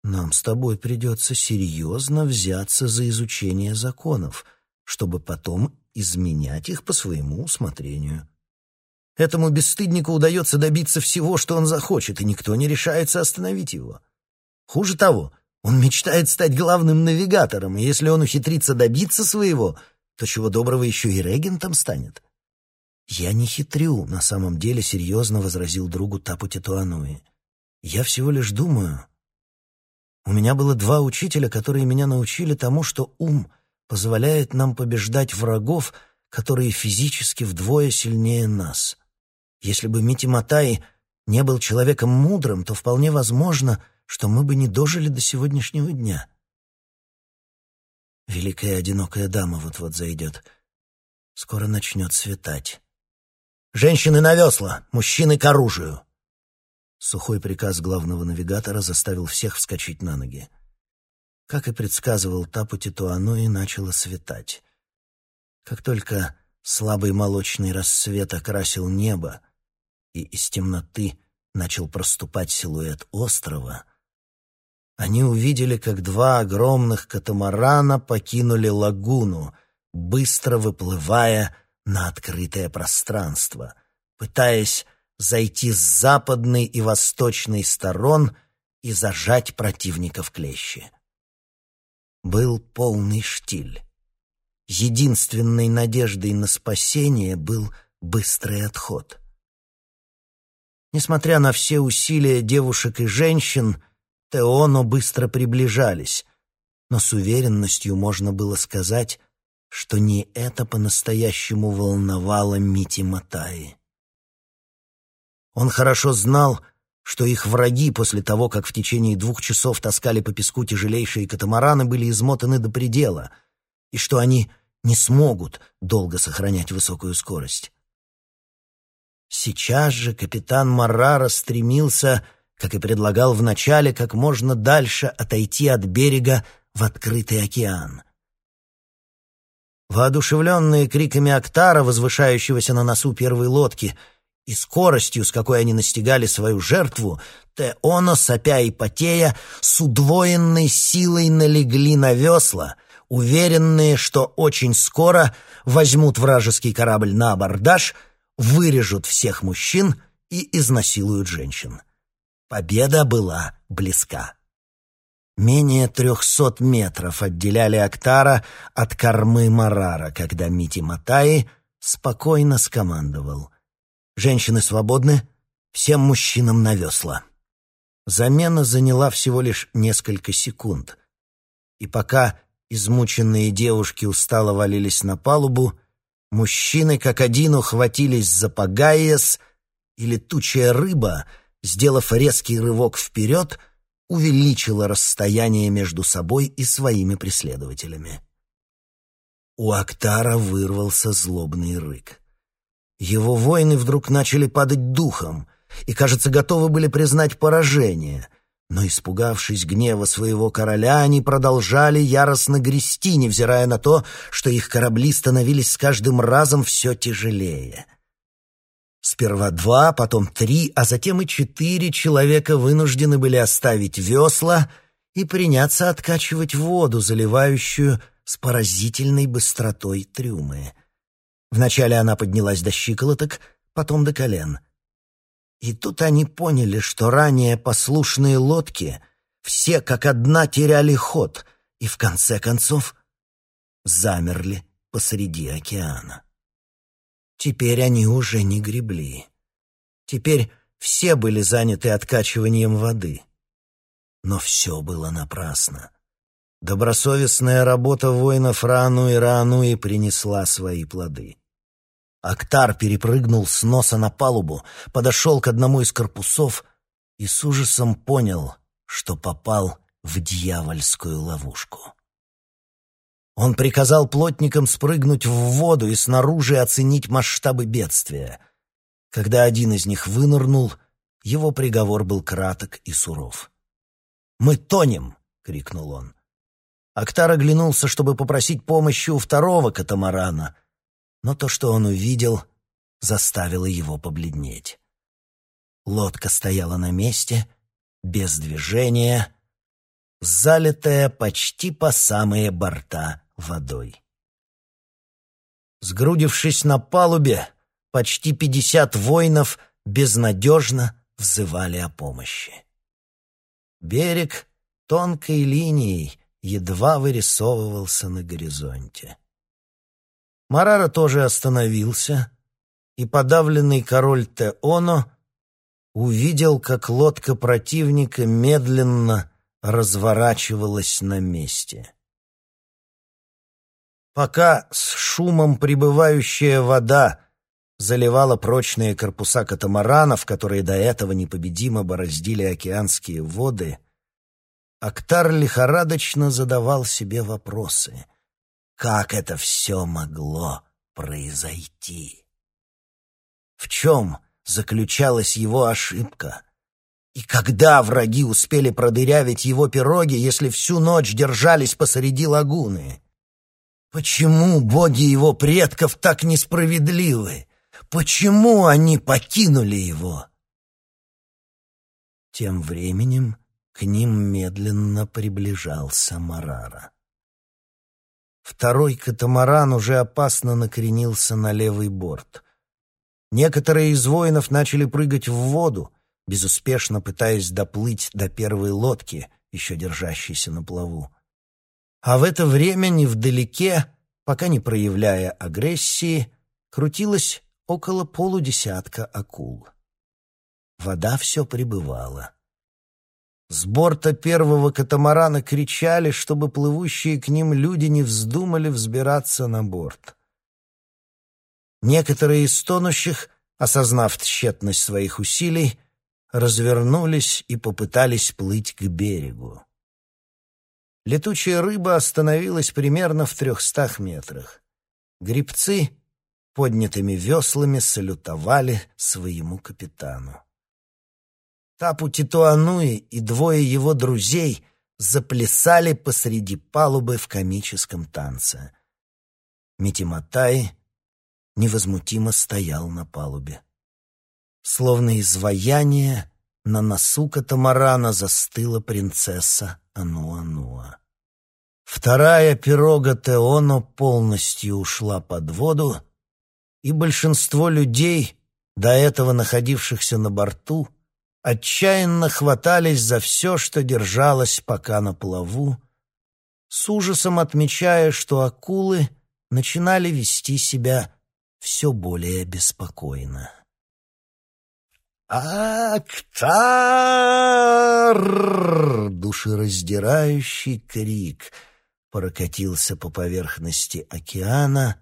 «Нам с тобой придется серьезно взяться за изучение законов, чтобы потом изменять их по своему усмотрению. Этому бесстыднику удается добиться всего, что он захочет, и никто не решается остановить его. Хуже того, он мечтает стать главным навигатором, и если он ухитрится добиться своего, то чего доброго еще и регентом станет. «Я не хитрю», — на самом деле серьезно возразил другу Тапу Титуануи. «Я всего лишь думаю. У меня было два учителя, которые меня научили тому, что ум позволяет нам побеждать врагов, которые физически вдвое сильнее нас. Если бы Мити Матай не был человеком мудрым, то вполне возможно — что мы бы не дожили до сегодняшнего дня. Великая одинокая дама вот-вот зайдет. Скоро начнет светать. «Женщины на весла! Мужчины к оружию!» Сухой приказ главного навигатора заставил всех вскочить на ноги. Как и предсказывал Тапути, то оно и начало светать. Как только слабый молочный рассвет окрасил небо, и из темноты начал проступать силуэт острова, они увидели, как два огромных катамарана покинули лагуну, быстро выплывая на открытое пространство, пытаясь зайти с западной и восточной сторон и зажать противника в клещи. Был полный штиль. Единственной надеждой на спасение был быстрый отход. Несмотря на все усилия девушек и женщин, Теоно быстро приближались, но с уверенностью можно было сказать, что не это по-настоящему волновало Мити Матаи. Он хорошо знал, что их враги после того, как в течение двух часов таскали по песку тяжелейшие катамараны, были измотаны до предела, и что они не смогут долго сохранять высокую скорость. Сейчас же капитан Маррара стремился как и предлагал вначале, как можно дальше отойти от берега в открытый океан. Воодушевленные криками Актара, возвышающегося на носу первой лодки, и скоростью, с какой они настигали свою жертву, Теоно, сопя и потея, с удвоенной силой налегли на весла, уверенные, что очень скоро возьмут вражеский корабль на абордаж, вырежут всех мужчин и изнасилуют женщин. Победа была близка. Менее трехсот метров отделяли Актара от кормы Марара, когда Мити Матаи спокойно скомандовал. «Женщины свободны, всем мужчинам на весла». Замена заняла всего лишь несколько секунд. И пока измученные девушки устало валились на палубу, мужчины как один ухватились за пагаес, и летучая рыба — сделав резкий рывок вперед, увеличила расстояние между собой и своими преследователями. У Актара вырвался злобный рык. Его воины вдруг начали падать духом и, кажется, готовы были признать поражение, но, испугавшись гнева своего короля, они продолжали яростно грести, невзирая на то, что их корабли становились с каждым разом все тяжелее — Сперва два, потом три, а затем и четыре человека вынуждены были оставить весла и приняться откачивать воду, заливающую с поразительной быстротой трюмы. Вначале она поднялась до щиколоток, потом до колен. И тут они поняли, что ранее послушные лодки все как одна теряли ход и в конце концов замерли посреди океана. Теперь они уже не гребли. Теперь все были заняты откачиванием воды. Но все было напрасно. Добросовестная работа воинов Рану и Рану и принесла свои плоды. Актар перепрыгнул с носа на палубу, подошел к одному из корпусов и с ужасом понял, что попал в дьявольскую ловушку. Он приказал плотникам спрыгнуть в воду и снаружи оценить масштабы бедствия. Когда один из них вынырнул, его приговор был краток и суров. «Мы тонем!» — крикнул он. Актар оглянулся, чтобы попросить помощи у второго катамарана, но то, что он увидел, заставило его побледнеть. Лодка стояла на месте, без движения, залитая почти по самые борта водой. Сгрудившись на палубе, почти пятьдесят воинов безнадежно взывали о помощи. Берег тонкой линией едва вырисовывался на горизонте. Марара тоже остановился, и подавленный король Теоно увидел, как лодка противника медленно разворачивалась на месте. Пока с шумом прибывающая вода заливала прочные корпуса катамаранов, которые до этого непобедимо бороздили океанские воды, Актар лихорадочно задавал себе вопросы. Как это все могло произойти? В чем заключалась его ошибка? И когда враги успели продырявить его пироги, если всю ночь держались посреди лагуны? Почему боги его предков так несправедливы? Почему они покинули его? Тем временем к ним медленно приближался Марара. Второй катамаран уже опасно накренился на левый борт. Некоторые из воинов начали прыгать в воду, безуспешно пытаясь доплыть до первой лодки, еще держащейся на плаву. А в это время невдалеке, пока не проявляя агрессии, крутилось около полудесятка акул. Вода все прибывала. С борта первого катамарана кричали, чтобы плывущие к ним люди не вздумали взбираться на борт. Некоторые из тонущих, осознав тщетность своих усилий, развернулись и попытались плыть к берегу. Летучая рыба остановилась примерно в трехстах метрах. Грибцы поднятыми веслами салютовали своему капитану. Тапу Титуануи и двое его друзей заплясали посреди палубы в комическом танце. Митиматай невозмутимо стоял на палубе. Словно изваяние, на носу катамарана застыла принцесса Ануануа. Вторая пирога Теоно полностью ушла под воду, и большинство людей, до этого находившихся на борту, отчаянно хватались за все, что держалось пока на плаву, с ужасом отмечая, что акулы начинали вести себя все более беспокойно. «Актар!» — душераздирающий крик прокатился по поверхности океана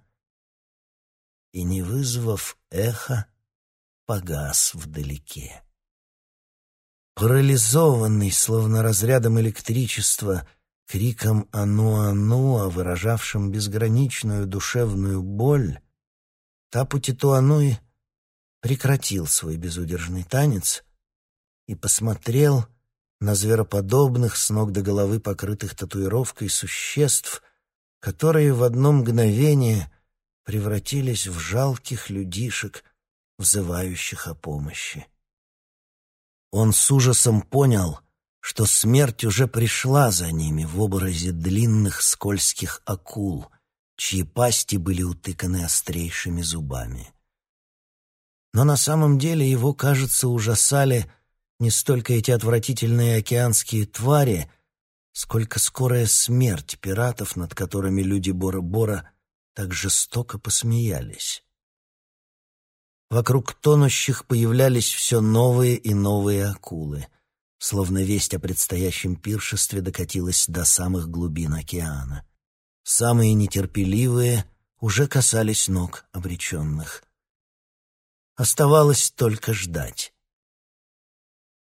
и, не вызвав эхо, погас вдалеке. Парализованный, словно разрядом электричества, криком «Ануа-Ануа», выражавшим безграничную душевную боль, Тапу Титуануи прекратил свой безудержный танец и посмотрел на звероподобных, с ног до головы покрытых татуировкой существ, которые в одно мгновение превратились в жалких людишек взывающих о помощи. Он с ужасом понял, что смерть уже пришла за ними в образе длинных скользких акул, чьи пасти были утыканы острейшими зубами. Но на самом деле его, кажется, ужасали не столько эти отвратительные океанские твари, сколько скорая смерть пиратов, над которыми люди Бора-Бора так жестоко посмеялись. Вокруг тонущих появлялись все новые и новые акулы, словно весть о предстоящем пиршестве докатилась до самых глубин океана. Самые нетерпеливые уже касались ног обреченных. Оставалось только ждать.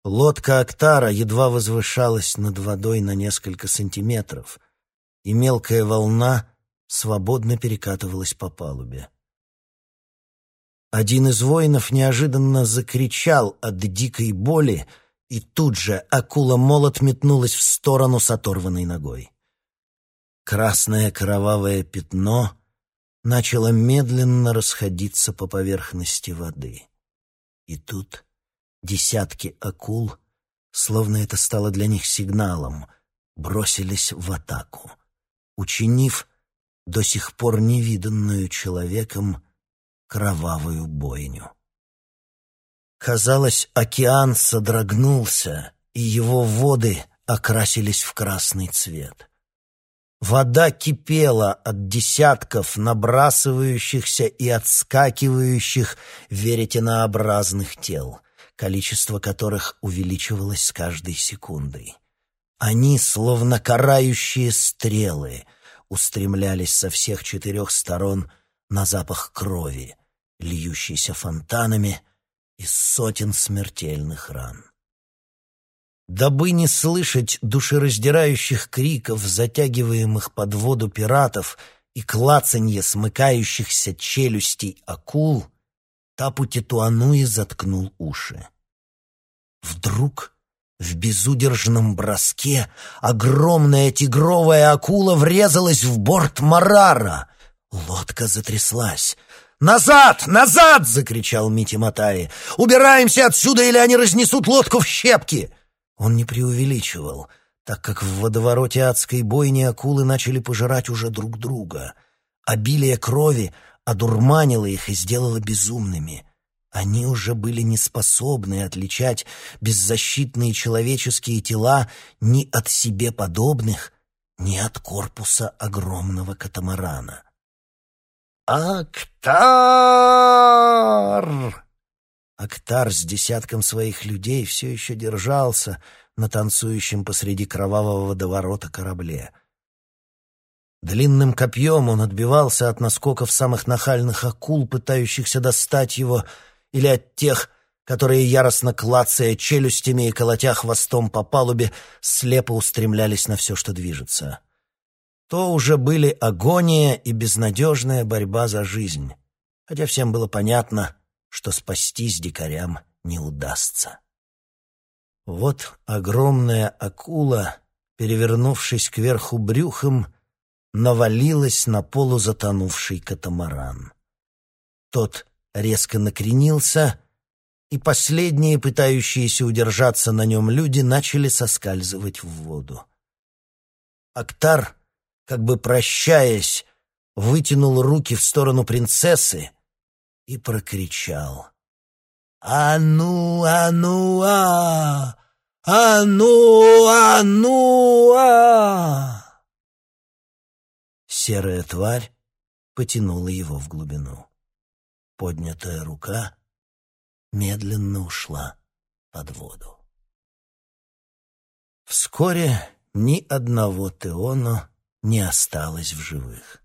Лодка Актара едва возвышалась над водой на несколько сантиметров, и мелкая волна свободно перекатывалась по палубе. Один из воинов неожиданно закричал от дикой боли, и тут же акула-молот метнулась в сторону с оторванной ногой. Красное кровавое пятно начало медленно расходиться по поверхности воды. И тут Десятки акул, словно это стало для них сигналом, бросились в атаку, учинив до сих пор невиданную человеком кровавую бойню. Казалось, океан содрогнулся, и его воды окрасились в красный цвет. Вода кипела от десятков набрасывающихся и отскакивающих веретенообразных тел — количество которых увеличивалось с каждой секундой. Они, словно карающие стрелы, устремлялись со всех четырех сторон на запах крови, льющейся фонтанами из сотен смертельных ран. Дабы не слышать душераздирающих криков, затягиваемых под воду пиратов и клацанье смыкающихся челюстей акул, Тапу Титуануи заткнул уши. Вдруг в безудержном броске огромная тигровая акула врезалась в борт Марара. Лодка затряслась. «Назад! Назад!» — закричал Мити Матаи. «Убираемся отсюда, или они разнесут лодку в щепки!» Он не преувеличивал, так как в водовороте адской бойни акулы начали пожирать уже друг друга. Обилие крови одурманила их и сделала безумными. Они уже были не способны отличать беззащитные человеческие тела ни от себе подобных, ни от корпуса огромного катамарана. «Актар!» Актар с десятком своих людей все еще держался на танцующем посреди кровавого водоворота корабле. Длинным копьем он отбивался от наскоков самых нахальных акул, пытающихся достать его, или от тех, которые, яростно клацая челюстями и колотя хвостом по палубе, слепо устремлялись на все, что движется. То уже были агония и безнадежная борьба за жизнь, хотя всем было понятно, что спастись дикарям не удастся. Вот огромная акула, перевернувшись кверху брюхом, навалилась на полузатонувший катамаран. Тот резко накренился, и последние, пытающиеся удержаться на нем люди, начали соскальзывать в воду. Актар, как бы прощаясь, вытянул руки в сторону принцессы и прокричал. «Ану-ану-а! Ану-ану-а!» Серая тварь потянула его в глубину. Поднятая рука медленно ушла под воду. Вскоре ни одного Теоно не осталось в живых.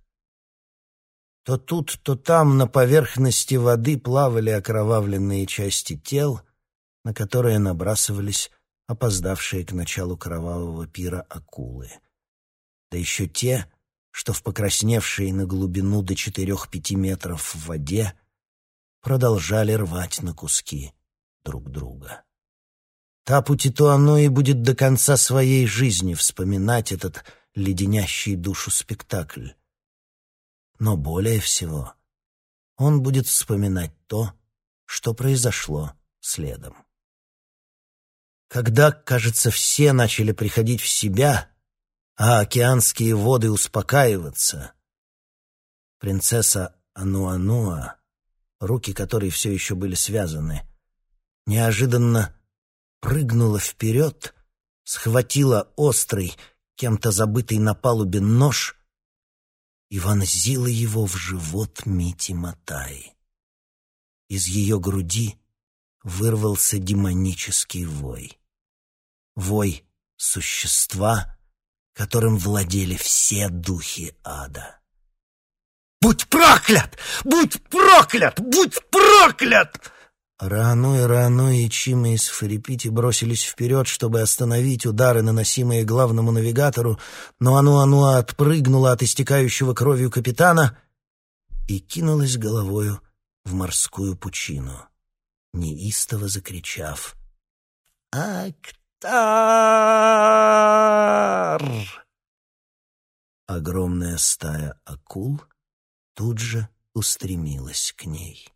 То тут, то там на поверхности воды плавали окровавленные части тел, на которые набрасывались опоздавшие к началу кровавого пира акулы. Да еще те, что в покрасневшей на глубину до четырех-пяти метров в воде продолжали рвать на куски друг друга. Тапу Титуануи будет до конца своей жизни вспоминать этот леденящий душу спектакль. Но более всего он будет вспоминать то, что произошло следом. Когда, кажется, все начали приходить в себя, а океанские воды успокаиваться, принцесса Ануануа, руки которой все еще были связаны, неожиданно прыгнула вперед, схватила острый, кем-то забытый на палубе нож и вонзила его в живот Мити Матаи. Из ее груди вырвался демонический вой. Вой существа, которым владели все духи ада. «Будь проклят! Будь проклят! Будь проклят!» Раану и Раану и Чима из Фарипити бросились вперед, чтобы остановить удары, наносимые главному навигатору, но Ану-Ануа отпрыгнула от истекающего кровью капитана и кинулась головою в морскую пучину, неистово закричав «Актар!». Огромная стая акул тут же устремилась к ней.